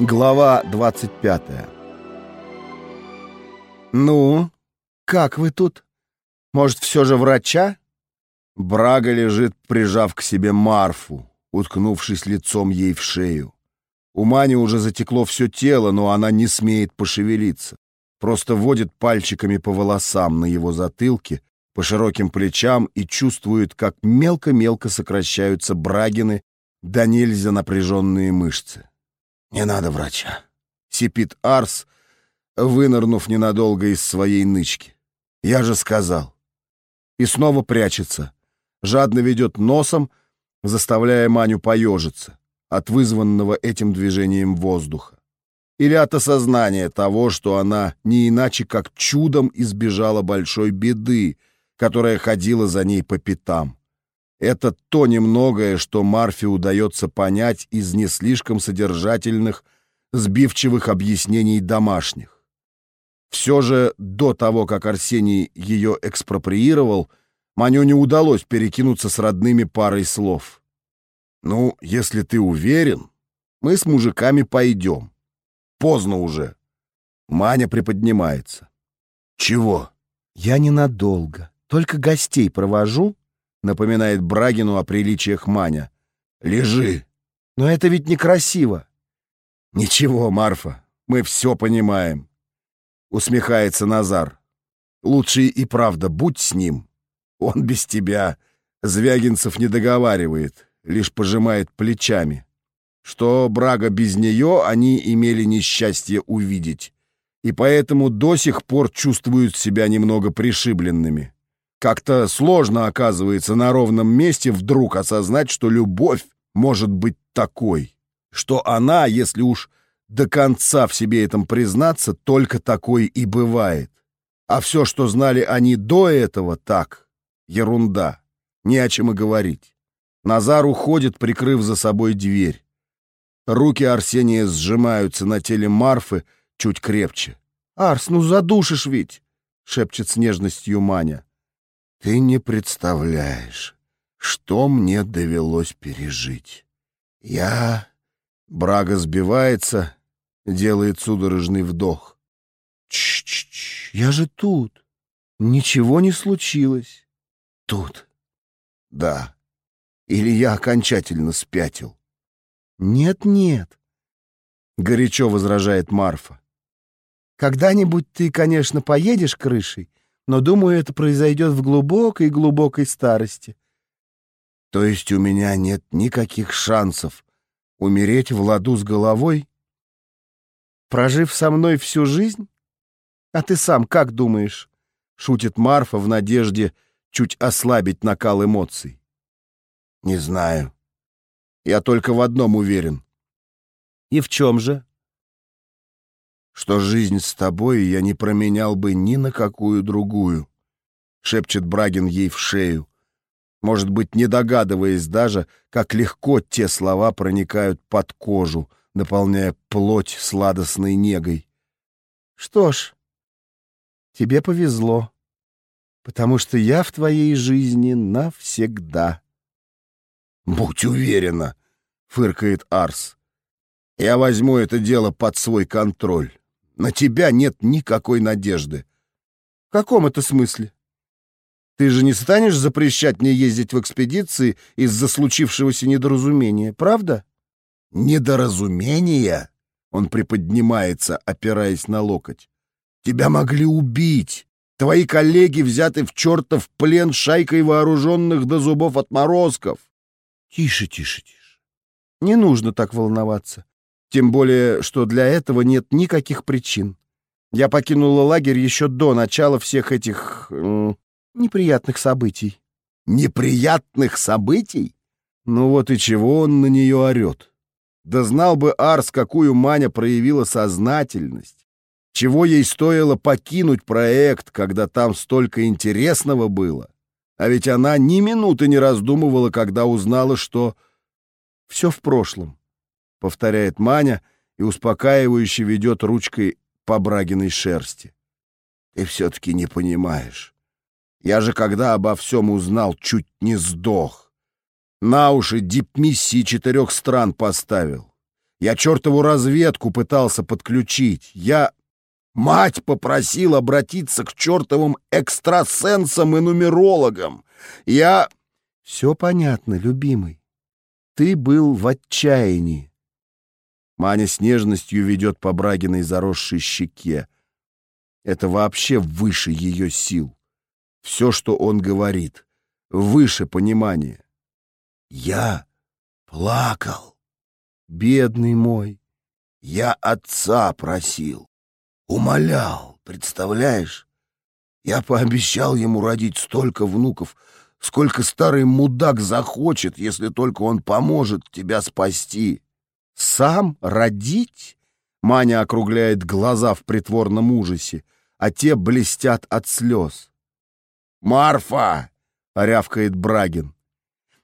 Глава 25 «Ну, как вы тут? Может, все же врача?» Брага лежит, прижав к себе Марфу, уткнувшись лицом ей в шею. У Мани уже затекло все тело, но она не смеет пошевелиться. Просто водит пальчиками по волосам на его затылке, по широким плечам и чувствует, как мелко-мелко сокращаются Брагины да нельзя напряженные мышцы. «Не надо врача», — сипит Арс, вынырнув ненадолго из своей нычки. «Я же сказал». И снова прячется, жадно ведет носом, заставляя Маню поежиться от вызванного этим движением воздуха. Или от осознания того, что она не иначе как чудом избежала большой беды, которая ходила за ней по пятам. Это то немногое, что Марфе удается понять из не слишком содержательных, сбивчивых объяснений домашних. Все же до того, как Арсений ее экспроприировал, Маню не удалось перекинуться с родными парой слов. «Ну, если ты уверен, мы с мужиками пойдем. Поздно уже». Маня приподнимается. «Чего?» «Я ненадолго. Только гостей провожу напоминает Брагину о приличиях Маня. «Лежи!» «Но это ведь некрасиво!» «Ничего, Марфа, мы все понимаем!» Усмехается Назар. «Лучше и правда будь с ним. Он без тебя. Звягинцев не договаривает, лишь пожимает плечами. Что Брага без нее они имели несчастье увидеть, и поэтому до сих пор чувствуют себя немного пришибленными. Как-то сложно, оказывается, на ровном месте вдруг осознать, что любовь может быть такой, что она, если уж до конца в себе этом признаться, только такой и бывает. А все, что знали они до этого, так, ерунда, не о чем и говорить. Назар уходит, прикрыв за собой дверь. Руки Арсения сжимаются на теле Марфы чуть крепче. «Арс, ну задушишь ведь!» — шепчет с нежностью Маня. Ты не представляешь, что мне довелось пережить. Я... Брага сбивается, делает судорожный вдох. Ч-ч-ч, я же тут. Ничего не случилось. Тут. Да. Или я окончательно спятил. Нет-нет, горячо возражает Марфа. Когда-нибудь ты, конечно, поедешь крышей, но, думаю, это произойдет в глубокой-глубокой старости. То есть у меня нет никаких шансов умереть в ладу с головой? Прожив со мной всю жизнь? А ты сам как думаешь? Шутит Марфа в надежде чуть ослабить накал эмоций. Не знаю. Я только в одном уверен. И в чем же? Что жизнь с тобой я не променял бы ни на какую другую», — шепчет Брагин ей в шею, может быть, не догадываясь даже, как легко те слова проникают под кожу, наполняя плоть сладостной негой. «Что ж, тебе повезло, потому что я в твоей жизни навсегда». «Будь уверена», — фыркает Арс. «Я возьму это дело под свой контроль». На тебя нет никакой надежды. В каком это смысле? Ты же не станешь запрещать мне ездить в экспедиции из-за случившегося недоразумения, правда? Недоразумения? Он приподнимается, опираясь на локоть. Тебя могли убить. Твои коллеги взяты в чертов плен шайкой вооруженных до зубов отморозков. Тише, тише, тише. Не нужно так волноваться. Тем более, что для этого нет никаких причин. Я покинула лагерь еще до начала всех этих... Э, неприятных событий. Неприятных событий? Ну вот и чего он на нее орет? Да знал бы Арс, какую Маня проявила сознательность. Чего ей стоило покинуть проект, когда там столько интересного было. А ведь она ни минуты не раздумывала, когда узнала, что все в прошлом. — повторяет Маня и успокаивающе ведет ручкой по Брагиной шерсти. «Ты все-таки не понимаешь. Я же, когда обо всем узнал, чуть не сдох. На уши дипмиссии четырех стран поставил. Я чертову разведку пытался подключить. Я... Мать попросила обратиться к чертовым экстрасенсам и нумерологам. Я... Все понятно, любимый. Ты был в отчаянии. Маня с нежностью ведет по Брагиной заросшей щеке. Это вообще выше ее сил. Все, что он говорит, выше понимания. Я плакал. Бедный мой. Я отца просил. Умолял, представляешь? Я пообещал ему родить столько внуков, сколько старый мудак захочет, если только он поможет тебя спасти. Сам родить? Маня округляет глаза в притворном ужасе, а те блестят от слез. «Марфа!» — рявкает Брагин.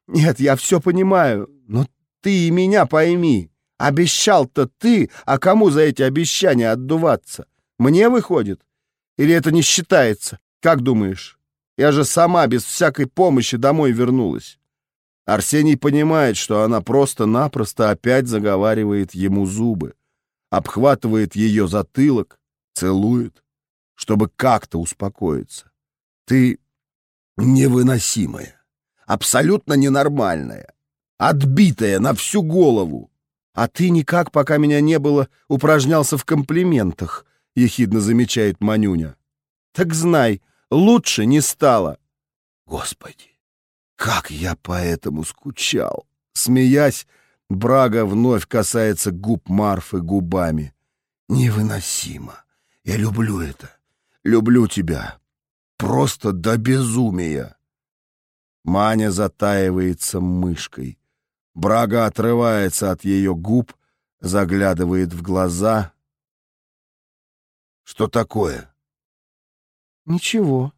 «Нет, я все понимаю, но ты и меня пойми. Обещал-то ты, а кому за эти обещания отдуваться? Мне выходит? Или это не считается? Как думаешь? Я же сама без всякой помощи домой вернулась». Арсений понимает, что она просто-напросто опять заговаривает ему зубы, обхватывает ее затылок, целует, чтобы как-то успокоиться. Ты невыносимая, абсолютно ненормальная, отбитая на всю голову. А ты никак, пока меня не было, упражнялся в комплиментах, — ехидно замечает Манюня. Так знай, лучше не стало. Господи, как я по этому скучал! Смеясь, Брага вновь касается губ Марфы губами. Невыносимо. Я люблю это. Люблю тебя. Просто до безумия. Маня затаивается мышкой. Брага отрывается от ее губ, заглядывает в глаза. Что такое? Ничего.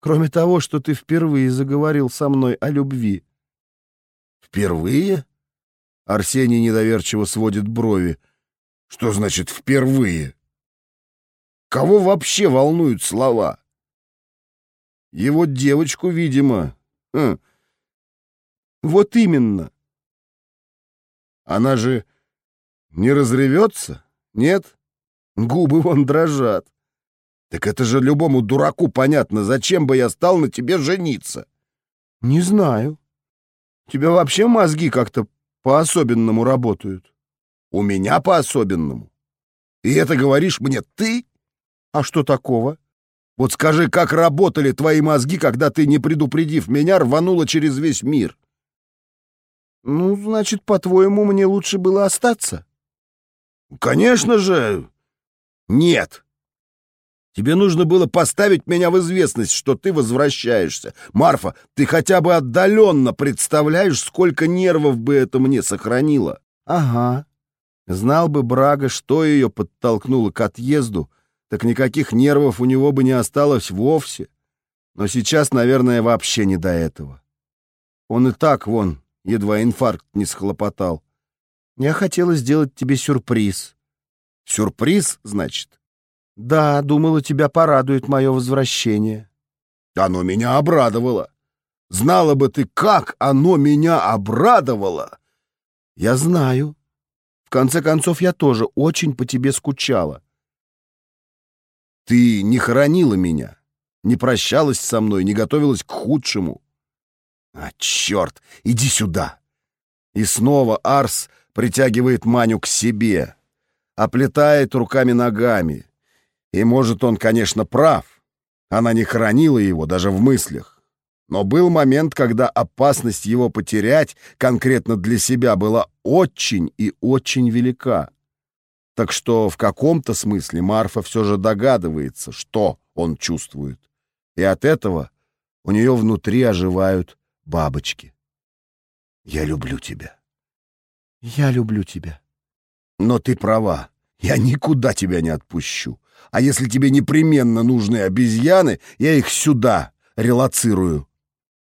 Кроме того, что ты впервые заговорил со мной о любви. Впервые? Арсений недоверчиво сводит брови. Что значит «впервые»? Кого вообще волнуют слова? Его девочку, видимо. Хм. Вот именно. Она же не разревется? Нет? Губы вон дрожат. Так это же любому дураку понятно, зачем бы я стал на тебе жениться. Не знаю. У тебя вообще мозги как-то по-особенному работают. У меня по-особенному. И это говоришь мне ты? А что такого? Вот скажи, как работали твои мозги, когда ты, не предупредив меня, рванула через весь мир? Ну, значит, по-твоему, мне лучше было остаться? Конечно же, нет. Тебе нужно было поставить меня в известность, что ты возвращаешься. Марфа, ты хотя бы отдаленно представляешь, сколько нервов бы это мне сохранило? Ага. Знал бы Брага, что ее подтолкнуло к отъезду, так никаких нервов у него бы не осталось вовсе. Но сейчас, наверное, вообще не до этого. Он и так, вон, едва инфаркт не схлопотал. Я хотела сделать тебе сюрприз. Сюрприз, значит? Да, думала, тебя порадует мое возвращение. Оно меня обрадовало. Знала бы ты, как оно меня обрадовало. Я знаю. В конце концов, я тоже очень по тебе скучала. Ты не хоронила меня, не прощалась со мной, не готовилась к худшему. А, черт, иди сюда. И снова Арс притягивает Маню к себе, оплетает руками-ногами. И, может, он, конечно, прав. Она не хоронила его даже в мыслях. Но был момент, когда опасность его потерять конкретно для себя была очень и очень велика. Так что в каком-то смысле Марфа все же догадывается, что он чувствует. И от этого у нее внутри оживают бабочки. «Я люблю тебя». «Я люблю тебя». «Но ты права. Я никуда тебя не отпущу. А если тебе непременно нужны обезьяны, я их сюда релацирую».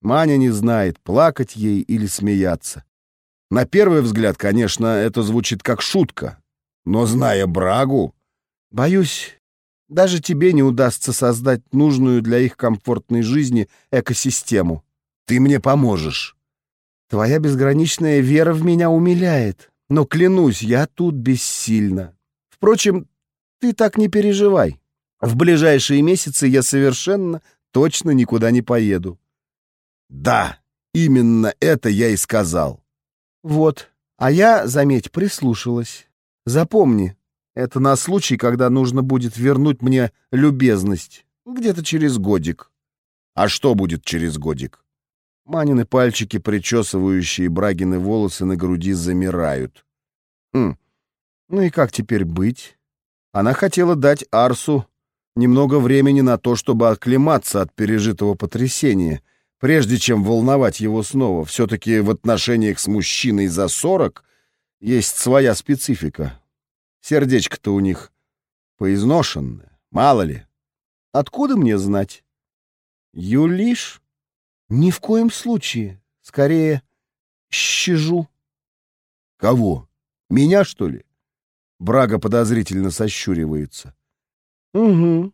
Маня не знает, плакать ей или смеяться. На первый взгляд, конечно, это звучит как шутка, но зная Брагу, боюсь, даже тебе не удастся создать нужную для их комфортной жизни экосистему. Ты мне поможешь. Твоя безграничная вера в меня умиляет. Но, клянусь, я тут бессильна. Впрочем, ты так не переживай. В ближайшие месяцы я совершенно точно никуда не поеду. Да, именно это я и сказал. Вот, а я, заметь, прислушалась. Запомни, это на случай, когда нужно будет вернуть мне любезность. Где-то через годик. А что будет через годик? Манины пальчики, причесывающие Брагины волосы на груди, замирают. Хм, ну и как теперь быть? Она хотела дать Арсу немного времени на то, чтобы оклематься от пережитого потрясения, прежде чем волновать его снова. Все-таки в отношениях с мужчиной за сорок есть своя специфика. Сердечко-то у них поизношенное, мало ли. Откуда мне знать? Юлиш? Ни в коем случае. Скорее, щежу. Кого? Меня, что ли? Брага подозрительно сощуривается. Угу.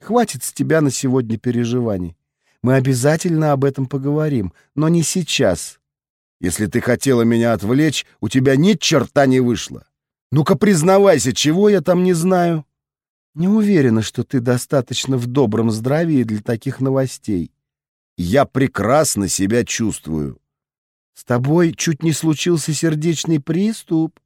Хватит с тебя на сегодня переживаний. Мы обязательно об этом поговорим, но не сейчас. Если ты хотела меня отвлечь, у тебя ни черта не вышло. Ну-ка признавайся, чего я там не знаю? Не уверена, что ты достаточно в добром здравии для таких новостей. Я прекрасно себя чувствую. С тобой чуть не случился сердечный приступ.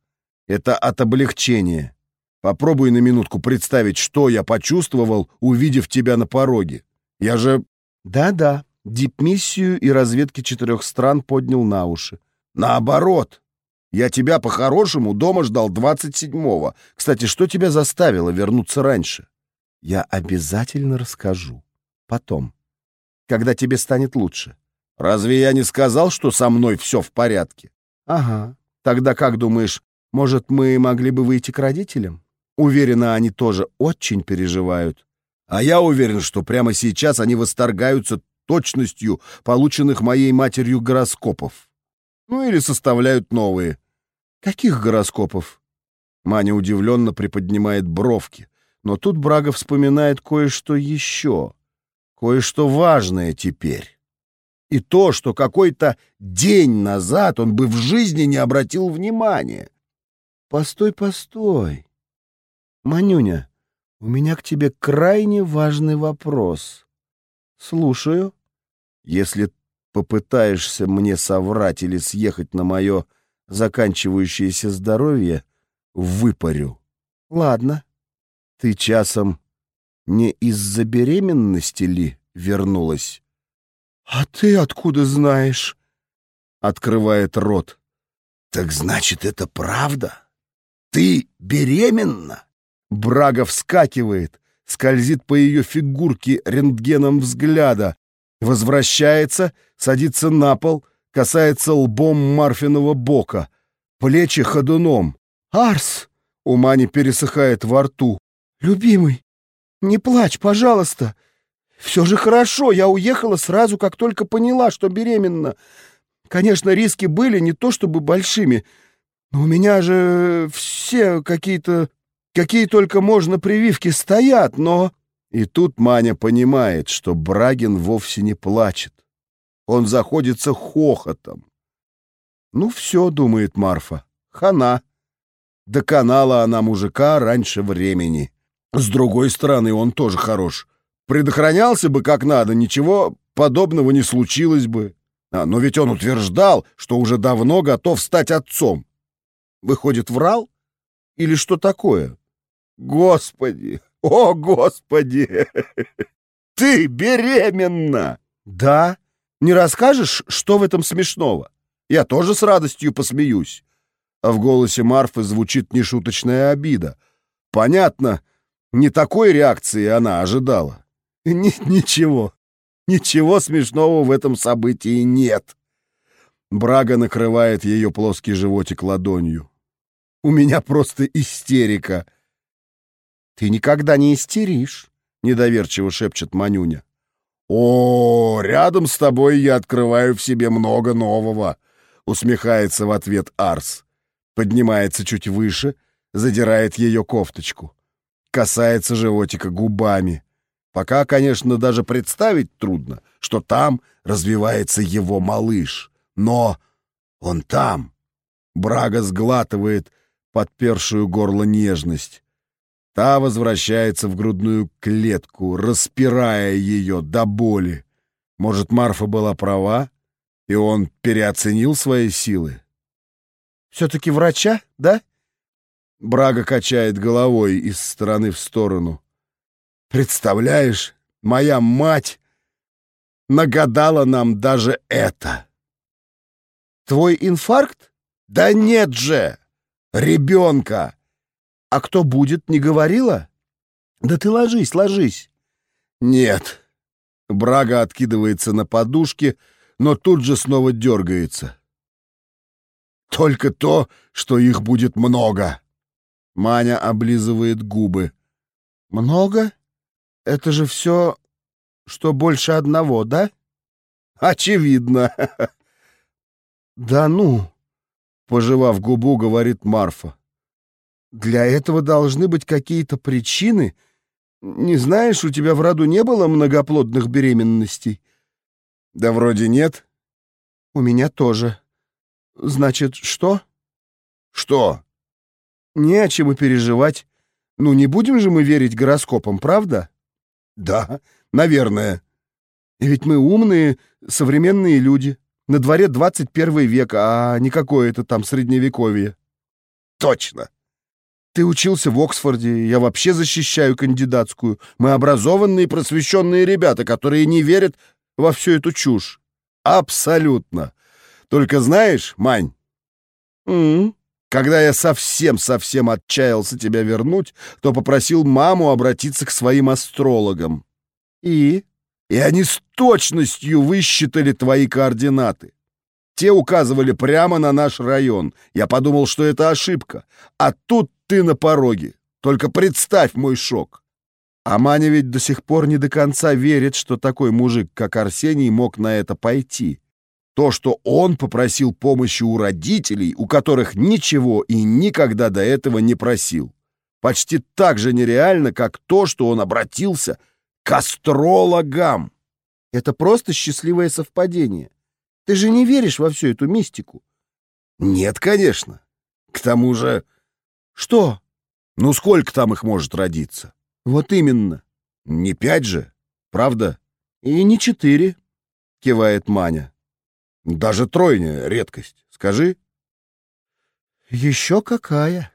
Это от облегчения. Попробуй на минутку представить, что я почувствовал, увидев тебя на пороге. Я же... Да-да, дипмиссию и разведки четырех стран поднял на уши. Наоборот. Я тебя по-хорошему дома ждал 27-го. Кстати, что тебя заставило вернуться раньше? Я обязательно расскажу. Потом. Когда тебе станет лучше. Разве я не сказал, что со мной все в порядке? Ага. Тогда как думаешь, может, мы могли бы выйти к родителям? Уверена, они тоже очень переживают. А я уверен, что прямо сейчас они восторгаются точностью полученных моей матерью гороскопов. Ну или составляют новые. Каких гороскопов? Маня удивленно приподнимает бровки. Но тут Брага вспоминает кое-что еще. Кое-что важное теперь. И то, что какой-то день назад он бы в жизни не обратил внимания. Постой, постой. Манюня, у меня к тебе крайне важный вопрос. Слушаю. Если попытаешься мне соврать или съехать на мое заканчивающееся здоровье, выпарю. Ладно. Ты часом не из-за беременности ли вернулась? А ты откуда знаешь? Открывает рот. Так значит, это правда? Ты беременна? Брага вскакивает, скользит по ее фигурке рентгеном взгляда, возвращается, садится на пол, касается лбом Марфиного бока, плечи ходуном. «Арс!» — у Мани пересыхает во рту. «Любимый, не плачь, пожалуйста. Все же хорошо, я уехала сразу, как только поняла, что беременна. Конечно, риски были не то чтобы большими, но у меня же все какие-то... Какие только можно прививки стоят, но...» И тут Маня понимает, что Брагин вовсе не плачет. Он заходится хохотом. «Ну все», — думает Марфа, — «хана». Доконала она мужика раньше времени. С другой стороны, он тоже хорош. Предохранялся бы как надо, ничего подобного не случилось бы. А, но ведь он утверждал, что уже давно готов стать отцом. Выходит, врал? Или что такое? Господи! О, Господи! Ты беременна! Да, не расскажешь, что в этом смешного? Я тоже с радостью посмеюсь. А в голосе Марфы звучит нешуточная обида. Понятно, не такой реакции она ожидала. Ни ничего, ничего смешного в этом событии нет. Брага накрывает ее плоский животик ладонью. У меня просто истерика. Ты никогда не истеришь, недоверчиво шепчет Манюня. «О, рядом с тобой я открываю в себе много нового», — усмехается в ответ Арс. Поднимается чуть выше, задирает ее кофточку. Касается животика губами. Пока, конечно, даже представить трудно, что там развивается его малыш. Но он там. Брага сглатывает подпершую горло нежность. Та возвращается в грудную клетку, распирая ее до боли. Может, Марфа была права, и он переоценил свои силы? «Все-таки врача, да?» Брага качает головой из стороны в сторону. «Представляешь, моя мать нагадала нам даже это!» «Твой инфаркт?» «Да нет же! Ребенка!» «А кто будет, не говорила?» «Да ты ложись, ложись!» «Нет!» Брага откидывается на подушке, но тут же снова дергается. «Только то, что их будет много!» Маня облизывает губы. «Много? Это же все, что больше одного, да?» «Очевидно!» «Да ну!» — пожевав губу, говорит Марфа. Для этого должны быть какие-то причины. Не знаешь, у тебя в роду не было многоплодных беременностей? Да вроде нет. У меня тоже. Значит, что? Что? Не о чем и переживать. Ну, не будем же мы верить гороскопам, правда? Да, наверное. Ведь мы умные, современные люди. На дворе 21 век, а не какое-то там средневековье. Точно. Ты учился в Оксфорде, я вообще защищаю кандидатскую. Мы образованные и просвещенные ребята, которые не верят во всю эту чушь. Абсолютно. Только знаешь, Мань, mm когда я совсем-совсем отчаялся тебя вернуть, то попросил маму обратиться к своим астрологам. И? И они с точностью высчитали твои координаты. Те указывали прямо на наш район. Я подумал, что это ошибка. А тут ты на пороге. Только представь мой шок. А ведь до сих пор не до конца верит, что такой мужик, как Арсений, мог на это пойти. То, что он попросил помощи у родителей, у которых ничего и никогда до этого не просил. Почти так же нереально, как то, что он обратился к астрологам. Это просто счастливое совпадение. Ты же не веришь во всю эту мистику? Нет, конечно. К тому же... Что? Ну, сколько там их может родиться? Вот именно. Не пять же, правда? И не четыре, кивает Маня. Даже тройня — редкость. Скажи. Еще какая?